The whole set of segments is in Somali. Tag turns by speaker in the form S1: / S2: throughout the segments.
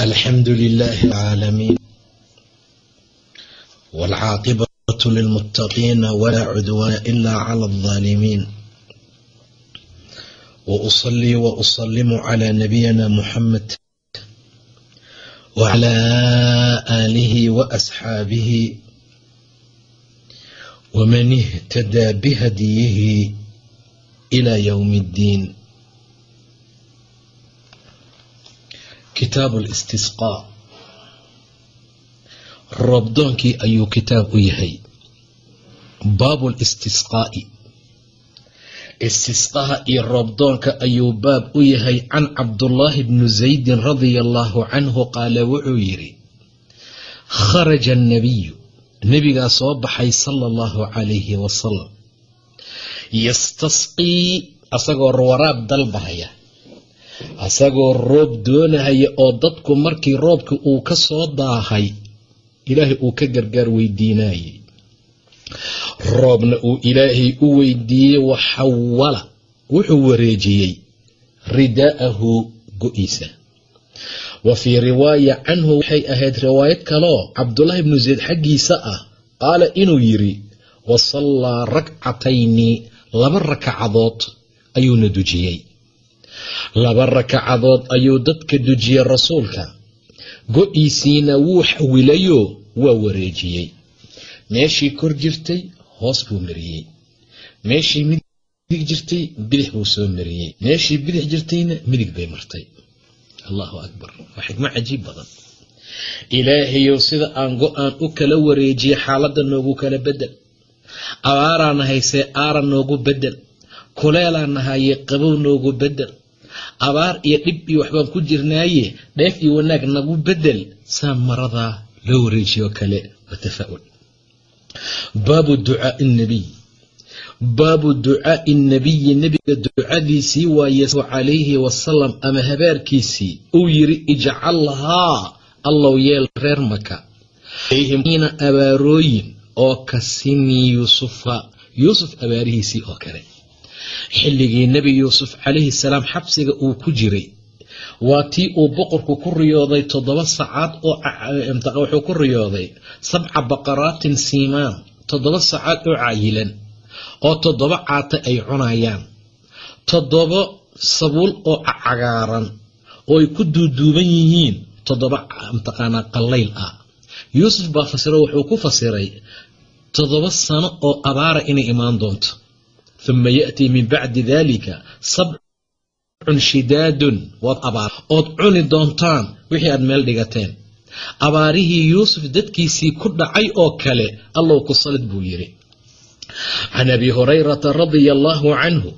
S1: الحمد لله العالمين والعاقبة للمتقين ولا عدوان إلا على الظالمين وأصلي وأسلم على نبينا محمد وعلى آله وأصحابه ومن اهتدى بهديه إلى يوم الدين kitaabu listisqaa roobdoonkii ayuu kitaab u yahay. Baabu listisqaa'i istisqaha iyo roobdoonka ayuu baab u yahay can cabdullaahi bni zaydin radia allaahu canhu qaala wuxuu yidhi kharaja annabiyu nebigaa soo baxay sala allahu calayhi wasalam. Yastasqii asagoo waraab dalbahaya asagoo roob doonahaya oo dadku markii roobka uu ka soo daahay ilaahay uu ka gargaar weydiinayay. Roobna uu ilaahay u weydiiyey waxawala wuxuu wareejiyey ridaa'ahu go-iisa. Wa fii riwaaya canhu waxay ahayd riwaayad kaloo cabdulaahi bnu zayd xaggiisa ah qaala inuu yidhi wa sallaa rakcatayni laba rakacadood ayuuna dujiyey laba rakacadood ayuu dadka dujiyey rasuulka. Go-iisiina wuu xawilayo waa wareejiyey. Meeshii kor jirtay hoos buu mariyey. Meeshii midig jirtay bidix buu soo mariyey. Meeshii bidix jirtayna midig bay martay. Allahu akbar. Waa xikmo cajiib badan. Ilaahayow sida aan go'aan u kala wareejiyey xaaladda noogu kala bedel. Abaaraan haysee aara noogu bedel. Kuleelaan nahaye qabow noogu bedel abaar iyo dhib iyo waxbaan ku jirnaaye dheef iyo wanaag nagu bedel saa maradaa loo wareejiyo kale watafaa-ul baabu ducaai nabiy baabu ducaai nabiyi nebiga ducadiisii waaye calayhi wasalam ama habaarkiisii uu yiri ijcalhaa allow yeel reer maka abaarooyin oo ka sini yuusufa yuusuf abaarihiisii oo kale xilligii nebi yuusuf calayhi salaam xabsiga uu ku jiray. Waa tii uu boqorku ku riyooday toddoba sacaad oo wuxuu ku riyooday sabca baqaraatin siimaan toddoba sacaad oo cayilan oo toddoba caata ay cunayaan toddoba sabuul oo cagaaran oo ay ku duuduuban yihiin toddoba mataqaanaa qallayl ah. Yuusuf baa fasiro wuxuu ku fasiray toddoba sano oo abaara inay imaan doonto uma yaأtii min bacdi dalika sabcun shidaadun waad abaar ood cuni doontaan wixii aad meel dhigateen abaarihii yuusuf dadkiisii ku dhacay oo kale allow ku salid buu yidhi can abi hurayrata radia allaahu canhu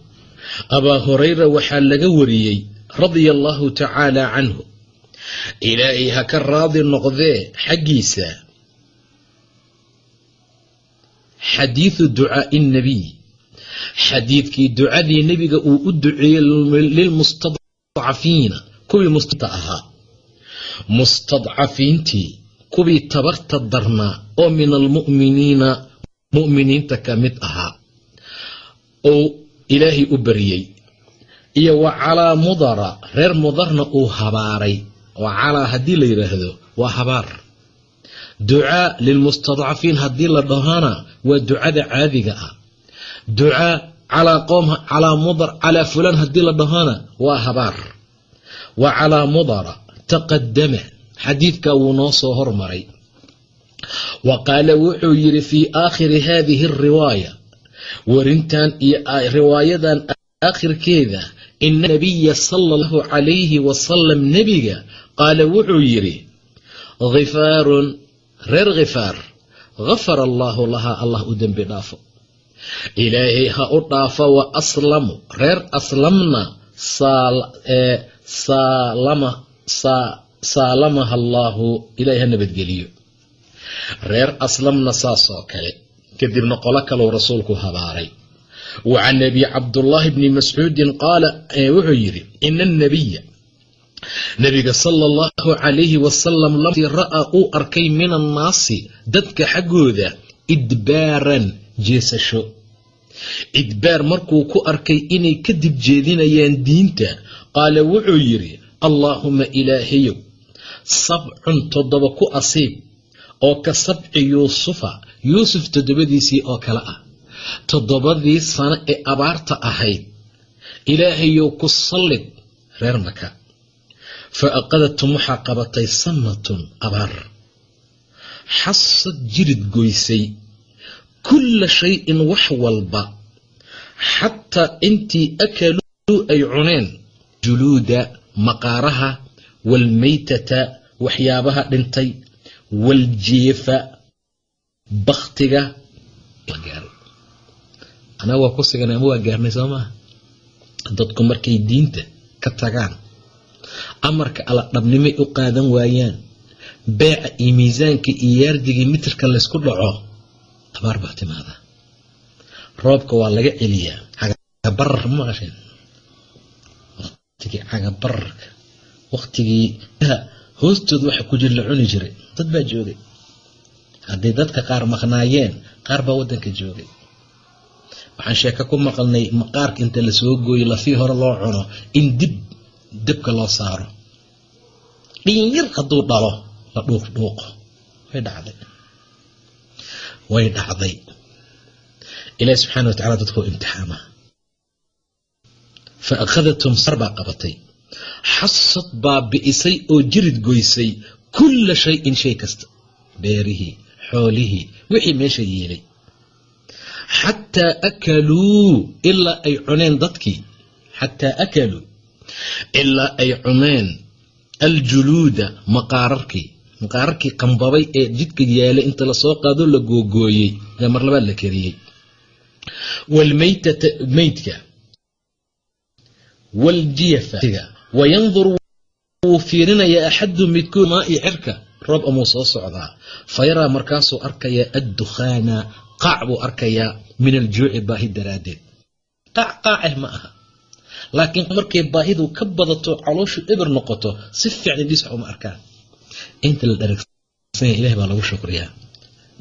S1: abaa hurayra waxaa laga wariyey radia allaahu tacaala canhu ilaahay ha ka raadi noqdee xaggiisa xadiidu ducaai nabiy xadiidkii ducadii nebiga uu u duceeyey lilmustadcafiina kuwii mustata ahaa. Mustadcafiintii kuwii tabarta darnaa oo min almu'miniina mu'miniinta ka mid ahaa ou ilaahay u bariyey. Iyo wa calaa mudara reer mudarna uu habaaray. Oo calaa haddii la yidhaahdo waa habaar. Ducaa lilmustadcafiin haddii la dhahona waa ducada caadiga ah. Ducaa calaa qowm calaa mudar calaa fulaan haddii la dhahona waa habaar wa calaa mudara taqadama xadiidka wuu noo soo hormaray wa qaala wuxuu yidhi fii aakhiri haadihi ariwaaya warintan iyo riwaayadan aakhirkeeda ina nabiya sala allahu calayhi wasalam nebiga qaala wuxuu yidhi khifaarun reer khifaar gafara allaahu lahaa allah u dembi dhaafo ilaahay ha u dhaafo wa aslamu reer aslamna saalama saalamaha allaahu ilaahay ha nabadgeliyo. Reer aslamna saasoo kale kadibna qolo kalou rasuulku habaaray. Wa can abi cabdullaahi bni mascuudin qaala wuxuu yidhi ina annabiya nabiga sala allahu calayhi wasalam ra'aa uu arkay min annaasi dadka xaggooda idbaaran jeesasho idbaar markuu ku arkay inay ka dib jeedinayaan diinta qaala wuxuu yidhi allaahuma ilaahayow sabcun toddoba ku asiib oo ka sabci yuusufa yuusuf toddobadiisii oo kale ah toddobadii sano ee abaarta ahayd. Ilaahayow ku sallid reer maka fa aqadatum waxaa qabatay sanatun abaar. Xasad jirid goysay kulla shay-in wax walba xataa intii akaluu ay cuneen juluuda maqaaraha waalmaytata waxyaabaha dhintay waaljiifa baktiga anaga waa ku sigan ama waa gaarnay soo maaha dadku markay diinta ka tagaan amarka alla dhabnimay u qaadan waayaan beeca iyo miisaanka iyo yaardigii mitirka laysku dhaco abaar baa timaada roobka waa laga celiyaa. Cagabarar ma maqasheen waqtigii cagabararka waqtigii hoostooda waxa ku jir la cuni jiray. Dad baa joogay. Hadday dadka qaar maqnaayeen qaar baa waddanka joogay. Waxaan sheeko ku maqalnay maqaarka inta la soo gooyo lafii hore loo cuno in dib debka loo saaro. Dhinyar hadduu dhalo la dhuuq dhuuqo way dhacday way dhacday. Ilaahi subxaana wa tacala dadkuu imtixaama. Fa akhadatum sar baa qabatay. Xasad baa bi'isay oo jirid goysay kulla shay-in shay kasta. Beerihii xoolihii wixii meesha yeelay. Xataa akaluu ilaa ay cuneen dadkii. Xataa akaluu ilaa ay cuneen aljuluuda maqaararkii maqaararkii qambabay ee jidka yaalay inta la soo qaado la googooyey ee mar labaad la kariyey. Waalmaytata meydka waaljiyafa wayandur wuu fiirinayaa axadu midkood maa i cirka. Roob amuu soo socdaa. Fayaraa markaasuu arkayaa addukhaana. Qaac buu arkayaa min aljuuci baahi daraaddeed. Qaac qaaceh ma aha. Laakiin markay baahidu ka badato calooshu eber noqoto si fiican indhiis wax uma arkaan inta la dharagsan ilahi baa lagu shukriyaa.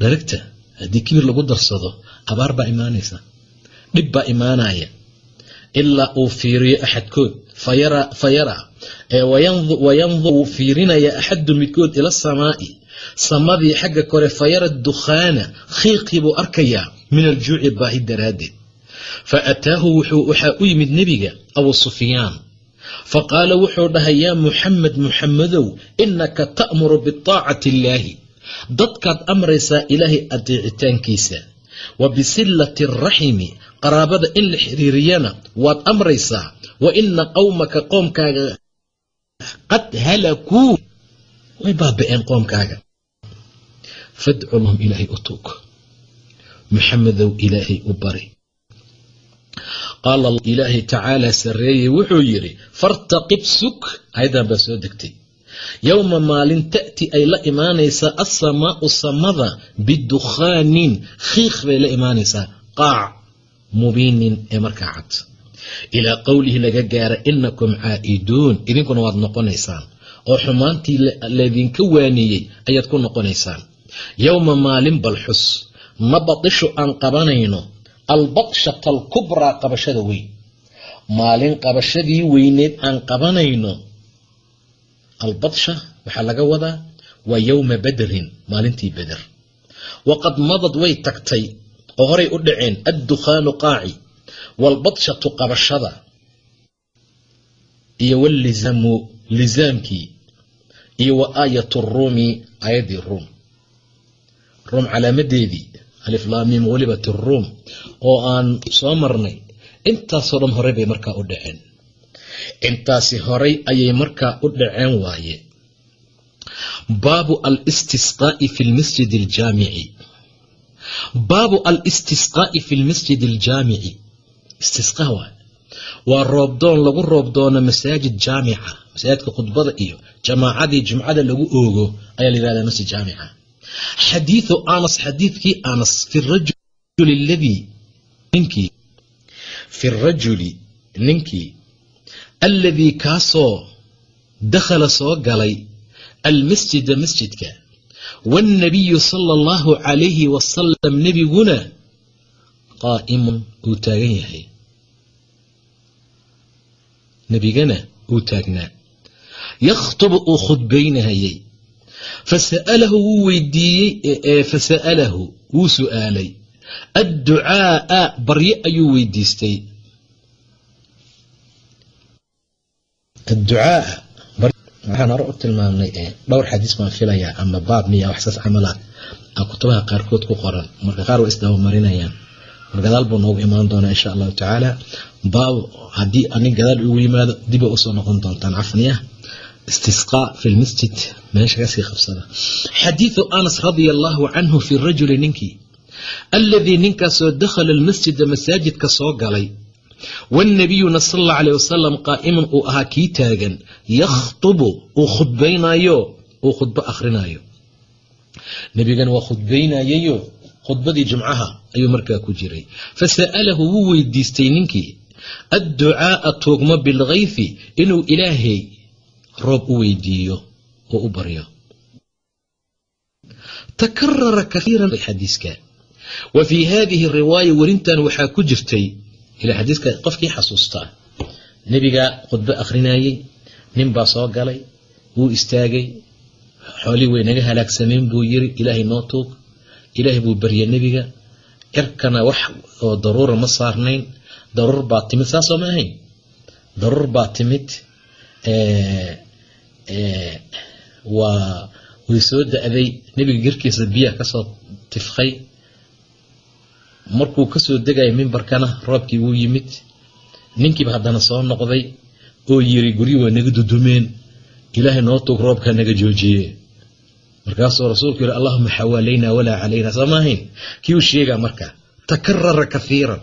S1: Dharagta haddii kibir lagu darsado abaar baa imaanaysa dhib baa imaanaya ilaa uu fiiriyo axadkood fayaraa wayandur wuu fiirinaya axadu midkood ila samaa'i. Samadii xagga kore fayara dukhaana khiiqii buu arkayaa min aljuuci baahi daraaddeed. Fa ataahu waxaa u yimid nebiga abu sufyaan fa qaala wuxuu dhahay yaa muxamed muxamedow inaka ta'muru biطaacati illaahi dadkaad amraysaa ilaahay adeecitaankiisa wa bisilati araximi qaraabada in la xiriiriyana waad amraysaa wa ina qowmaka qoomkaaga qad halakuu way baaba'een qoomkaaga. Fadcu lahum ilaahay u tuug. Muxamedow ilaahay u bari qaala ilaahay tacaala sarreeyey wuxuu yidhi fartaqib sug ayadan baa soo degtay yowma maalin ta'ti ay la imaanaysaa assamaa'u samada bidukhaanin khiikh bay la imaanaysaa qaac mubiinin ee markaa cad ilaa qowlihi laga gaara inakum caa'iduun idinkuna waad noqonaysaan oo xumaantii laydinka waaniyey ayaad ku noqonaysaan yowma maalin balxus nabadishu aan qabanayno albadshata alkubraa qabashada weyn. Maalin qabashadii weyneed aan qabanayno albadsha waxaa laga wadaa waa yowma badrin maalintii beder waqad madad way tagtay oo horay u dhaceen addukhaanu qaaci waalbadshatu qabashada. Iyo wallizaamu lizaamkii. Iyo wa aayatu ruumi aayaddii ruum ruum calaamadeedii aliflaamiim walibat ruum oo aan soo marnay. Intaasoo dhan horey bay markaa u dhaceen. Intaasi horay ayay markaa u dhaceen waaye. Baabu alistisqaa'i fi lmasjid aljaamici baabu alistisqaa'i fi lmasjid aljaamici istisqaa waay waa roobdoon lagu roobdoono masaajid jaamica masaajidka khudbada iyo jamaacadii jumcada lagu oogo ayaa la yihahdaa masjid jaamica xadiidu anas xadiidkii anas fi rajuli ladii ninkii fi rajuli ninkii alladii kaasoo dakhala soo galay almasjida masjidka waannabiyu sala allahu calayhi wasalam nebiguna qaa'imun uu taagan yahay. Nebigana uu taagnaa yakhtubu uu khudbaynahayay fasa'alahu wuu weydiiyey fasa'alahu wuu su'aalay adducaa'a baryo ayuu weydiistay adducaa'a waxaan hore u tilmaamnay dhowr xadiis baan filayaa ama baab miya waxsaas camala kutubaha qaarkood ku qoran marka qaar way isdabamarinayaan mar gadaal buu noogu imaan doonaa insha allahu tacaala baab haddii anig gadaal ugu yimaado diba u soo noqon doontaan cafniya istisqaa fi lmasjid meesha ka sii qabsada. Xadiidu anas radia allahu canhu fi rajuli ninkii alladii ninkaasoo dakhala almasjida masaajidka soo galay. Wannabiyuna sal alla alayh wasalam qaa'iman uu ahaa kii taagan yakhtubu uu khudbaynayo uu khudbo akhrinayo. Nebigana waa khudbaynayayo khudbadii jumcaha ayuu markaa ku jiray. Fasa'alahu wuu weydiistay ninkii adducaa'a tuugmo bilkayfi inuu ilaahay roob u weydiiyo oo u baryo. Takarara kaiiran xadiiska. Wa fii haadihi riwaaya werintan waxaa ku jirtay ilaa xadiiska qofkii xasuustaa nebiga khudbo akhrinayey nin baa soo galay wuu istaagay xoolii way naga halaagsameen buu yiri ilaahay noo tuug ilaahay buu baryay nebiga cirkana wax oo daruura ma saarnayn daruur baa timid saasoo ma ahayn? Daruur baa timid waa way soo da-day. Nebiga girkiisa biyaha ka soo tifqay. Markuu ka soo degaya mimbarkana roobkii wuu yimid. Ninkiiba haddana soo noqday oo yiri guryi waa naga dudumeen. Ilaahay noo tuug roobka naga joojiye markaasuu rasuulku yihi allahuma xawaalayna walaa calayna. Soo maahayn kii uu sheegaa marka? Takarara kaiiran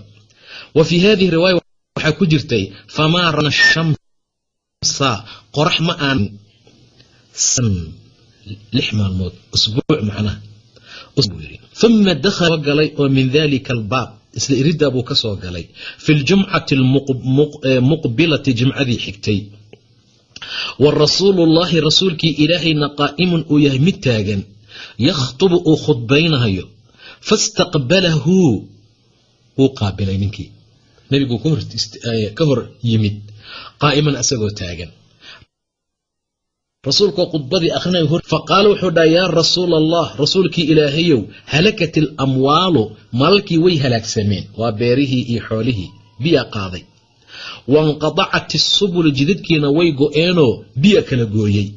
S1: wa fii hadihi riwaaya waxaa ku jirtay famaa rana shamsa. Qorax ma aan lix maalmood usbuuc macnaha uma galay oo min dalika albaab isla iridaa buu ka galay fi ljumcati muqbilati jimcadii xigtay wa rasuulu llaahi rasuulkii ilaahayna qaa'imun uu yahay mid taagan yakhtubu uu khudbaynayo fastaqbalahu wuu qaabilay ninkii nebiguu ka hor yimid qaa'iman asagoo taagan rasuulkoo khudbadii akhrinayo faqaala wuxuu dhaha yaa rasuula allah rasuulkii ilaahayow halakat ilamwaalu malalkii way halaagsameen waa beerihii iyo xoolihii biya qaaday. Wainqadacat isubulu jidadkiina way go-eenoo biya kala gooyey.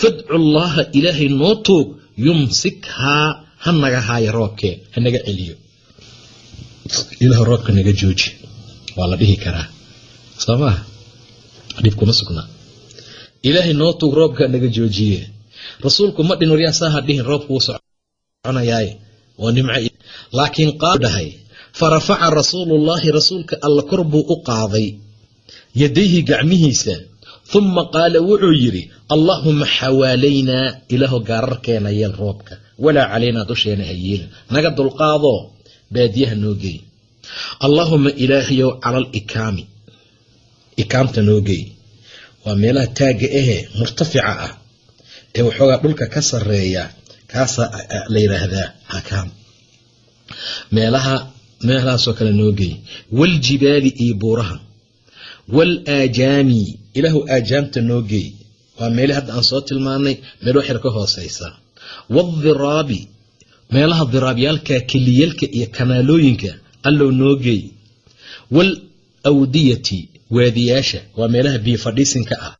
S1: Fadcu llaaha ilaahay noo tuug yumsikhaa ha naga haayo roobkee ha naga celiyo. Ilaah roobka naga jooji waa la dhihi karaa. Soo maha dhib kuma sugnaa ilaahay noo tuug roobka naga joojiye. Rasuulku ma dhin waryaasaha dhihin roobku wuu soconayaaye waa nimco laakiin qaal dhahay. Fa rafaca rasuulullaahi rasuulka alla kor buu u qaaday. Yadayhi gacmihiisa. Humma qaala wuxuu yidhi allaahuma xawaalaynaa ilaahu gaararkeena yeel roobka. Walaa calaynaa dusheena ha naga dulqaadoo baadiyaha noo geey allaahuma ilaahayow cala alikaami ikaamta noo waa meelaha taagga ahee murtafica ah ee waxoogaa dhulka ka sareeya kaasaa la yidhaahdaa akaam meelaha meelahaasoo kale noo geey. Waaljibaali iyo buuraha. Waal aajaami ilaahu aajaamta noo geey. Waa meelii hadda aan soo tilmaanay meel waxyar ka hooseysa waadiraabi meelaha diraabyaalka keliyalka iyo kanaalooyinka allow noo geey. Waal awdiyati waadiyaasha waa meelaha biyo fadhiisinka ah.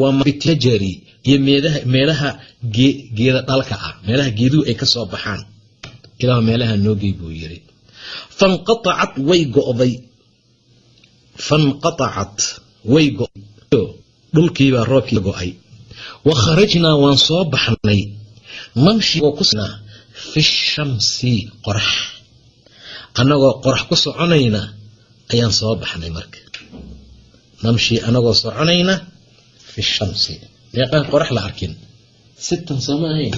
S1: Waamajari iyo meelaha geeda dhalka ah. Meelaha geeduhu ay ka soo baxaan. Ilah meelaha noogey buu yiri. Fanqaacat way go'day. Fanqatacat way go'day. Dhulkiibaa roobkii go'ay. Wa kharajnaa waan soo baxnay. Namshi oo kusnaa fi shamsi qorax annagoo qorax ku soconayna ayaan soo baxnay marka. Namshi anagoo soconayna fi shamsi. Deeqaan qorax la arkin. Sittan sooma ahayn.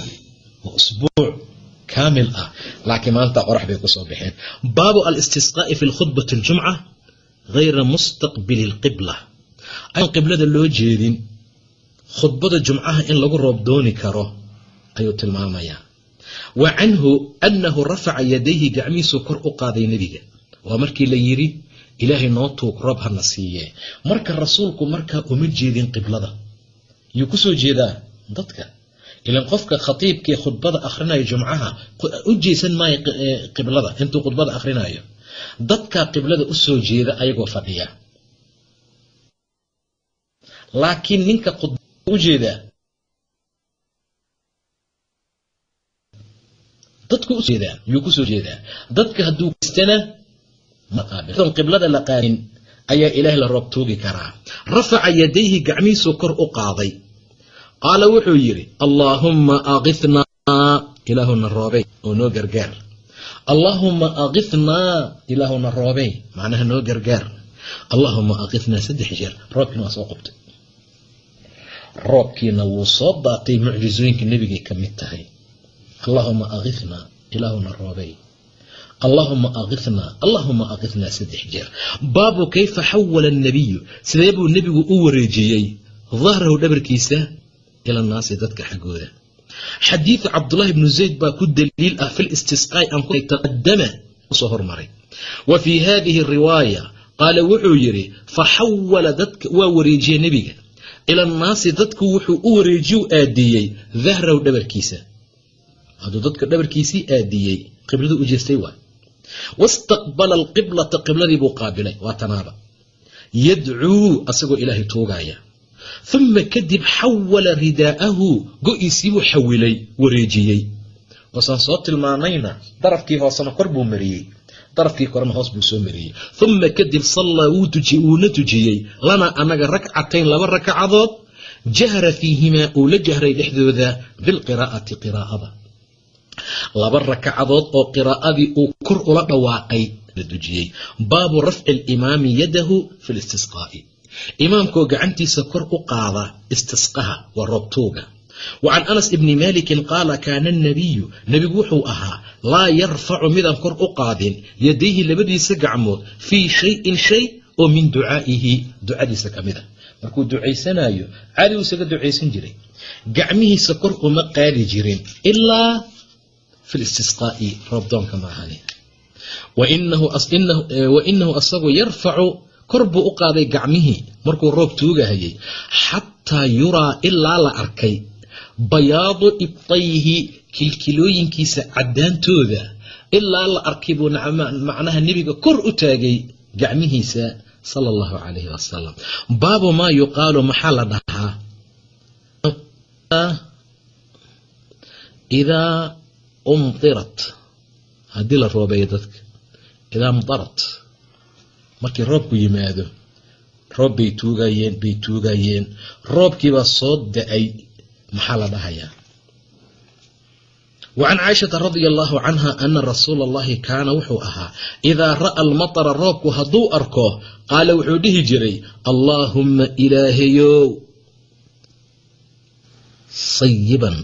S1: Waa usbuuc kaamil ah. Laakiin maanta qorax bay ku soo baxeen. Baabu alistisqaa'i fi lkhudbati aljumca hayra mustaqbili lqibla aan qiblada loo jeedin. Khudbada jumcaha in lagu roob dooni karo ayuu tilmaamayaa. Wa canhu annahu rafaca yadayhi gacmihiisuu kor u qaaday nebiga. Waa markii la yidhi ilaahay noo tuug roob hana siiyee. Marka rasuulku markaa uma jeedin qiblada. Yuu ku soo jeedaa dadka. Ilan qofka khatiibkii khudbada akhrinayo jumcaha u jeesan maayo qiblada intuu khudbada akhrinayo. Dadkaa qiblada u soo jeeda ayagoo fadhiya. Laakiin ninka u jeedaa dadku u jeedaa yuu ku soo jeedaa dadka hadduu kistana maqaabil qiblada la qaanin ayaa ilaahay la roob tuugi karaa. Rafaca yadayhi gacmihiisuu kor u qaaday. Qaala wuxuu yidhi allaahumma aqithnaa ilaahuna roobey oo noo gargaar. Allaahumma aqithnaa ilaahuna roobey macnaha noo gargaar. Allaahuma aqithnaa saddex jeer. Roobkiina waa soo qubtay. Roobkiina wuu soo daatay mucjizooyinka nebigay ka mid tahay. Allaahuma aqithnaa ilaahuna roobey allaahuma aqithnaa allaahuma aqithnaa saddex jeer. Baabu kayfa xawala annabiyu sidee buu nebigu u wareejiyey? Dahrahu dhabarkiisa ila naasi dadka xaggooda. Xadiidu cabdulahi bnu zayd baa ku daliil ah fi listisqaa'i an taqadama u soo hormaray. Wa fii hadihi riwaaya qaala wuxuu yidhi faxawala dadka waa wareejiyey nebiga. Ila annaasi dadku wuxuu u wareejiye u aadiyey dahrahu dhabarkiisa. Hadduu dadka dhabarkiisii aadiyey qibladu u waay wastaqbala alqiblata qibladii buu qaabilay waa tanaaba yadcuu asagoo ilaahay tuugaya uma kadib xawala ridaa'ahu go-iisiibuu xawilay wareejiyey waasaan soo tilmaanayna darafkii hoosena kor buu mariyey darafkii korena hoos buu soo mariyey uma kadib sallaa wuuna tujiyey lanaa annaga rakcatayn laba rakacadood jahra fiihimaa uu la jahray dhexdooda bilqiraa'ati qiraa'ada laba rakacadood oo qiraa'adii uu kor ula dhawaaqay la dujiyey baabu rafci alimaami yadahu fi listisqaa'i imaamkoo gacantiisa kor u qaada istisqaha waa roobtuuga. Wa can anas ibni maalikin qaala kaana annabiyu nebigu wuxuu ahaa laa yarfacu midaan kor u qaadin yadayhi labadiisa gacmood fii shayin shay oo min ducaa'ihi. Ducadiisa ka mid a markuu ducaysanayo caadi uu isaga ducaysan jiray. Gacmihiisa kor uma qaadi jirin ilaa fi listisqaa'i asagu yarfacu kor buu u qaaday gacmihii markuu roob tuugahayay xataa yuraa ilaa la arkay bayaadu ibtayhi kilkilooyinkiisa caddaantooda ilaa la arkay buu macnaha nebiga kor u taagay gacmihiisa sala allahu calayhi wasalam baabu maa yuqaalu maxaa la dhahaa idaa umtirat. Haddii la roobeeyo dadka idaa mdarat markii roobku yimaado roob bay tuugayeen bay tuugayeen. Roobkiibaa soo da'ay maxaa la dhahayaa? Wa can caaishata radia allahu canha ana rasuula allahi kaana wuxuu ahaa idaa ra'a almatara roobku hadduu arko qaala wuxuu dhihi jiray allaahumma ilaahayow sayiban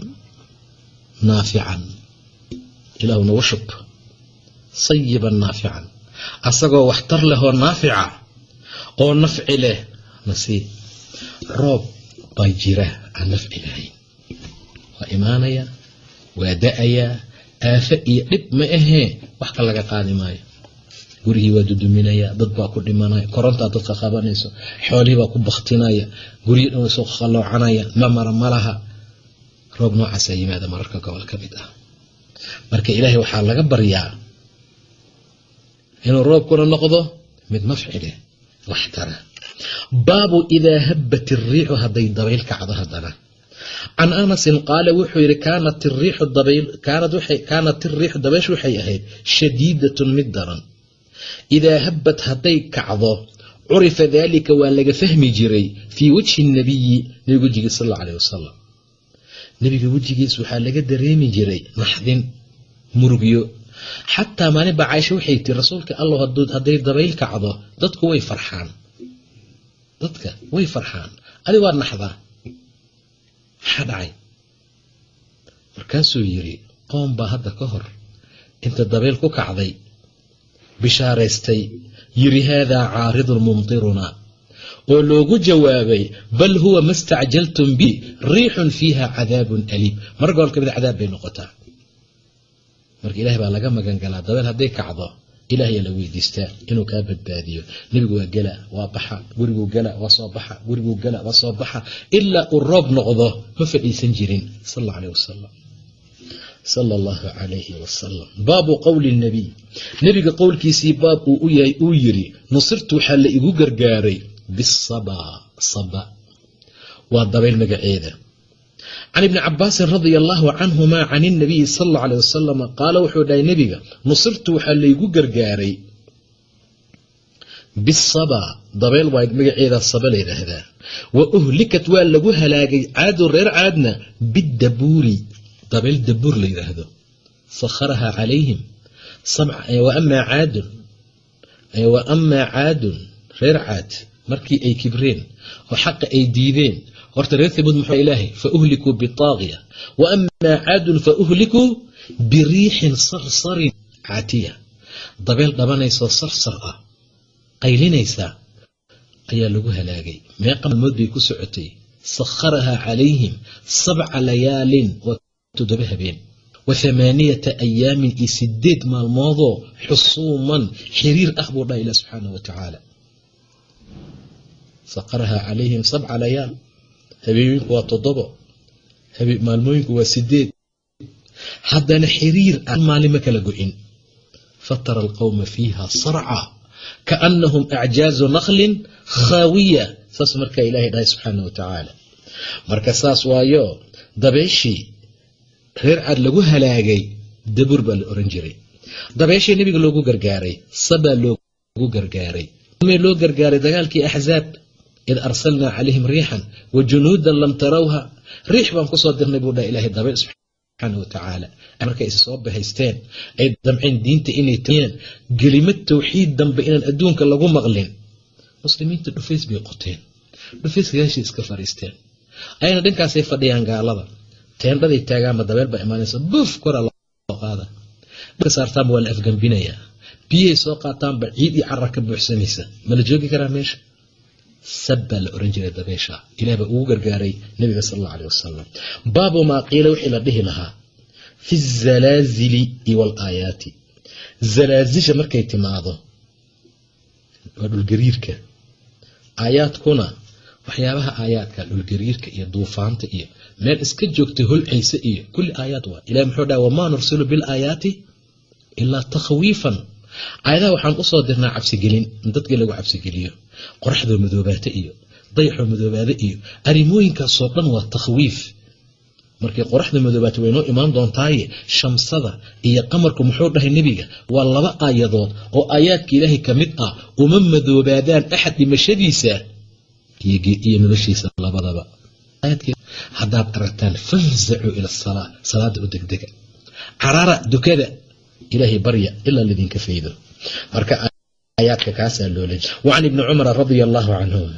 S1: naafican ilaahu nagu shub sayiban naafican asagoo waxtar leh oo naafica oo nafci leh nasiib roob baa jira aan nafci lahayn waa imaanaya waa da'ayaa aafe iyo dhib ma ahee wax ka laga qaadi maayo gurigii waa duduminaya dad baa ku dhimanaya korontaa dadka qabanayso xoolihii baa ku baktinaya guryii dhan way soo qaloocanaya mamara malaha roob noocaasaa yimaada mararka gobol ka mid ah marka ilaahay waxaa laga baryaa inuu roobkuna noqdo mid nafci leh wax tara baabu idaa habbat iriixu hadday dabayl kacdo haddana. Can anasin qaala wuxuu yidhi kaanat iriixu dabaysh waxay ahayd shadiidatun mid daran. Idaa habbat hadday kacdo curifa daalika waa laga fahmi jiray fii wajhi nabiyi nebiga wejigiis sal alla aleh wasalam nebiga wejigiis waxaa laga dareemi jiray naxdin murugyo xataa maalin baa caaisha waxay tiri rasuulka allah hadday dabayl kacdo dadku way farxaan. Dadka way farxaan. Adi waa naxdaa. Maxaa dhacay. Markaasuu yidhi qoom baa hadda ka hor. Inta dabeel ku kacday bishaaraystay yidhi haadaa caaridun mumtirunaa oo loogu jawaabay bal huwa ma stacjaltum bi riixun fiiha cadaabun aliim. Mar gool ka mid cadaab bay noqotaa. Marka ilahay baa laga magan galaa dabeel hadday kacdo ilaahyaa la weydiistaa inuu kaa badbaadiyo. Nebigu waa gela waa baxa guriguu gela waa soo baxa guriguu gela waa soo baxa ilaa uu roob noqdo ma fadhiisan jirin sal alla wasalam sala allahu calayhi wasalam baabu qowli nabiy. Nebiga qowlkiisii baab uu u yahay uu yidhi nusirtu waxaa la igu gargaaray bisaba saba waa dabayl magaceeda. can ibni cabaasin radia allaahu canhumaa can inabiyi sal alla aleh wasalam qaala wuxuu dhahay nebiga nusirtu waxaa laygu gargaaray bisaba dabayl waa magaceeda saba la yidhaahdaa. wa uhlikat waa lagu halaagay caadu reer caadna bidabuuri dabayl dabuur la yidhaahdo. sakharahaa calayhim wa amaa caadun wa amaa caadun reer caad markii ay kibreen oo xaqa ay diideen. Horta reer thamuud muxuu ilaahay fa uhlikuu bitaagiya. Wa amaa caadun fa uhlikuu biriixin sarsarin caatiya. Dabeel dhabanaysoo sarsar ah qaylinaysa ayaa lagu halaagay. Meeqa maalmood bay ku socotay. Sakharahaa calayhim sabca layaalin waa toddoba habeen. Wa hamaaniyata ayaamin iyo sideed maalmoodoo xusuuman xiriir ah buu dhaha ilah subxaanah wa tacaala sakharahaa calayhim sabca layaal habeeninku waa toddobo. Maalmooyinku waa sideed haddana xiriir ah maalin ma kala go-in. Fatara alqowma fiiha sarca kaannahum acjaazu naklin khaawiya. Saas markaa ilahay dhahay subxaana wa tacaala marka saas waayo dabeeshii reer caad lagu halaagay dabuur baa la oran jiray. Dabeeshii nebiga loogu gargaaray sabaa loogu gargaaray. May loo gargaaray dagaalkii axzaab id arsalnaa calayhim riixan wa junuudan lam tarawha riix baan ku soo dirnay buu dhaha ilahay dabeel subxaana wa markay is bahaysteen ay damceen diinta inay tayeen kelimad tawxiid dambe inaan adduunka lagu maqlin muslimiinta dhufays bay qoteen dhufays iska fariisteen ayna dhankaasay fadhiyaan gaalada teendhaday taagaanba dabeel baa imaanaysa buuf koraa loo qaada dhaka saartaanba waa la afgambinayaa biyahay soo qaataanba ciid iyo carar ka buuxsamaysa ma la joogi karaa meesha sab baa la oran jiray dabeesha ilah baa ugu gargaaray nabiga sal alla aleh wasalam baabu maa qiila wixii la dhihi lahaa fi zalaazili iwalaayaati zalaazisha markay timaado waa dhulgariirka aayaadkuna waxyaabaha aayaadka dhulgariirka iyo duufaanta iyo meel iska joogtay holcaysa iyo kulli aayaad waa ilah muxuu dhaha wamaa nursilu bilaayaati ilaa takhwiifan aayadaha waxaan u soo dirnaa cabsigelin in dadkii lagu cabsigeliyo qoraxdoo madoobaata iyo dayaxoo madoobaada iyo arrimooyinkaasoo dhan waa takhwiif. Markii qoraxda madoobaata way noo imaan doontaaye shamsada iyo qamarku muxuu dhahay nebiga waa laba aayadood oo aayaadka ilaahay ka mid ah uma madoobaadaan axad dhimashadiisa iyo noloshiisa labadaba. Haddaad aragtaan fanzacuu ila asalaa salaada u degdega. Carara dukada ilaahay barya ilaa lidinka faydo marka aayaadka kaasaa jira wacan ibni cumara radia allahu canhuma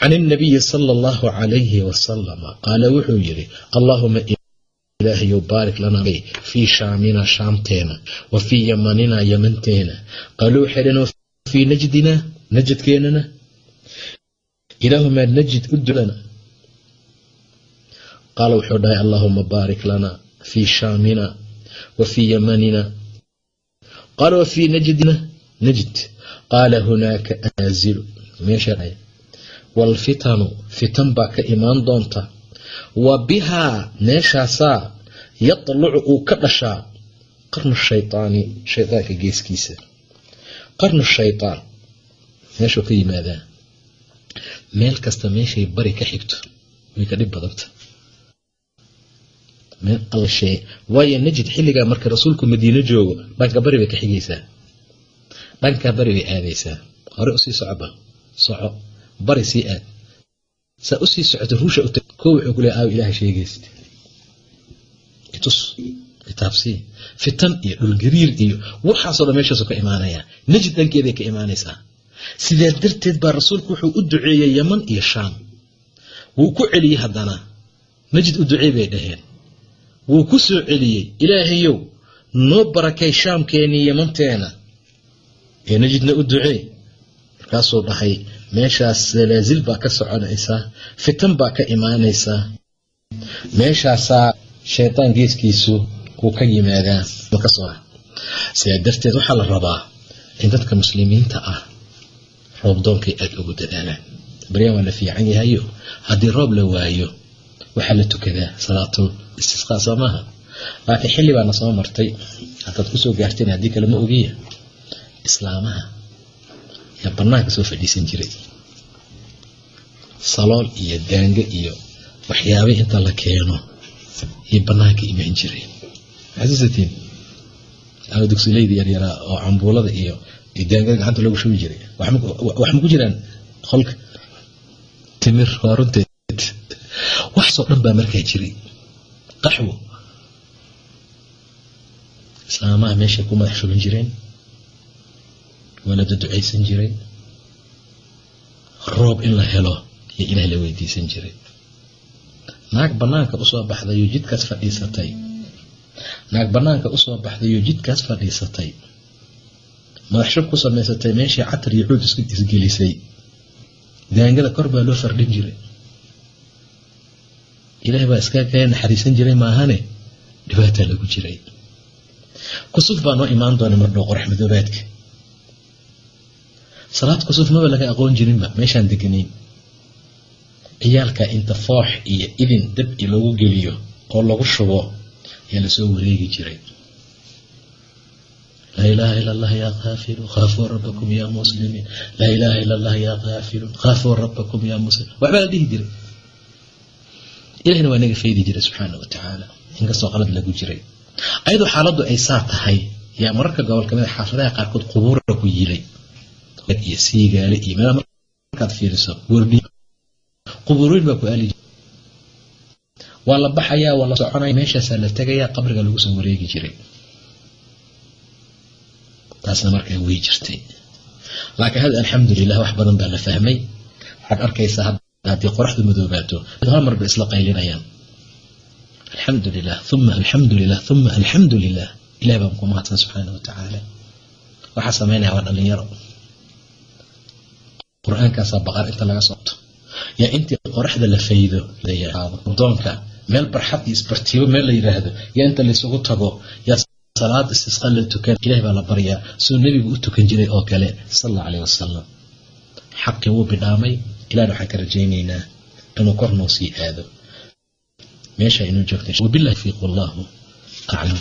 S1: can ilnabiyi sala allahu calayhi wasalama qaala wuxuu yidhi allaahuma ilaahayow baarik lana fii shaamina shaamteena wa fii yamanina yamanteena qaaluu dhaheen wa fii najdina najdkeenana ilaahumaa najid u dulana qaala wuxuu dhahay allaahuma baarik lana fii shaamina wa fii yamanina qaala wa fii najdina najd qaala hunaaka anaazilu meesha waalfitanu fitan baa ka imaan doonta wa bihaa meeshaasaa yatlucu uu ka dhashaa qarnu shaytaani shaydaanka geeskiisa qarnu shaytaan meeshuu ka yimaadaa meel kasta meeshay bari ka xigto way ka dhib badanta meel alshee waayo najid xilligaa marka rasuulku madiino joogo dhanka bari bay ka xigaysaa. Dhanka bari bay aadaysaa. Hore u sii socoba soco. Bari sii aad. Saa u sii socota ruusha ko wuxuu ku le aaw ilaha sheegaysid. Itus itaabsii fitan iyo dhulgariir iyo waxaasoo dhan meeshaasu ka imaanayaa najid dhankeeday ka imaanaysaa. Sidaa darteed baa rasuulku wuxuu u duceeyey yaman iyo shaam. Wuu ku celiyey haddana. Najid u ducey bay dhaheen wuu ku soo celiyey. Ilaahayow noo barakay shaamkeeni yamanteena ee najidna u ducee markaasuu dhahay meeshaas salaasil baa ka soconaysaa fitan baa ka imaanaysaa meeshaasaa shaydaan geeskiisu uu ka yimaadaa sidaa darteed waxaa la rabaa in dadka muslimiinta ah roobdoonkay aada ugu dadaalaan baryaan waa la fiican yahayo. Haddii roob la waayo waxaa la tukadaa salaatul istisqaa soo maaha? Laakiin xilli baana soo martay. Haddaad ku soo gaarteen haddii kale ma ogiya islaamaha yaa banaanka soo fadhiisan jiray. Salool iyo daango iyo waxyaaba inta la keeno iyo banaanka imaan jiray. Xasuusatiin ama dugsilayda yaryaraa oo cambuulada iyo daangada gacanta loogu shubi jiray. Wax ma ku jiraan qolka? Timir waa runteed waxsoo dhan baa markaa jiray qaxwo. Islaamaha meeshay ku madax shubin jireen. Waa la duducaysan jiray roob in la helo iyo ilaah la weydiisan jiray. Naag banaanka u soo baxdayoo jidkaas fadhiisatay. Naag banaanka u soo baxdayoo jidkaas fadhiisatay. Madax shub ku samaysatay meeshii catar iyo cuud isgelisay daangada kor baa loo fardhin jiray ilaah baa iska kaga naxariisan jiray maahane? Dhibaataa lagu jiray. Kusuf baa noo imaan doona mardhow qorax madoobaadka salaad kusuf maba laga aqoon jirinba meeshaan deganayn. Ciyaalka inta foox iyo idin dabci lagu geliyo oo lagu shubo ayaa la soo wareegi jiray. Laa ilaaha ila allah yaa kaafiluun khaafuu rabbakum yaa muslimiin laa ilaaha ila allah yaa kaafiluun khaafuu rabbakum yaa muslimiin waxbaa la dhihi jiray ilahna waa naga faydi jiray subxaana wa tacaala inkastoo qalad lagu jiray. Ayadoo xaaladdu ay saa tahay yaa mararka gobol ka mid xaafadaha qaarkood qubuura ku yilay. Iyo siigaale iyo meel markaad fiiriso qubuuriin baa ku aali waa la baxayaa waa la soconaya meeshaasaa la tegayaa qabriga lagu soo wareegi jiray. Taasna markaa wey jirtay. Laakiin hadda alxamdulilah wax badan baa la fahmay. Waxaad arkaysaa haddii qoraxdu madoobaato hal mar bay isla qaylinayaan alxamdu lilah uma alxamdu lilah uma alxamdu lilah ilahi baan ku mahadsan subxaana wa waxaa samaynaya waa dhalinyaro qur'aankaasaa baqar inta laga soobto yaa intii qoraxda la faydo doonka meel barxad iyo isbartiibo meel la yiraahdo yaa inta laysugu tago yaa salaad istisqa la tukan ilahi baa la baryaa suu nebigu u tukan jiray oo kale sal alla caleyh wasalam xaqii wuu bidhaamay ilahna waxaan ka rajaynaynaa inuu kor noo sii aado. Meesha inuu joogta wabillahi fiiq wallahu aclam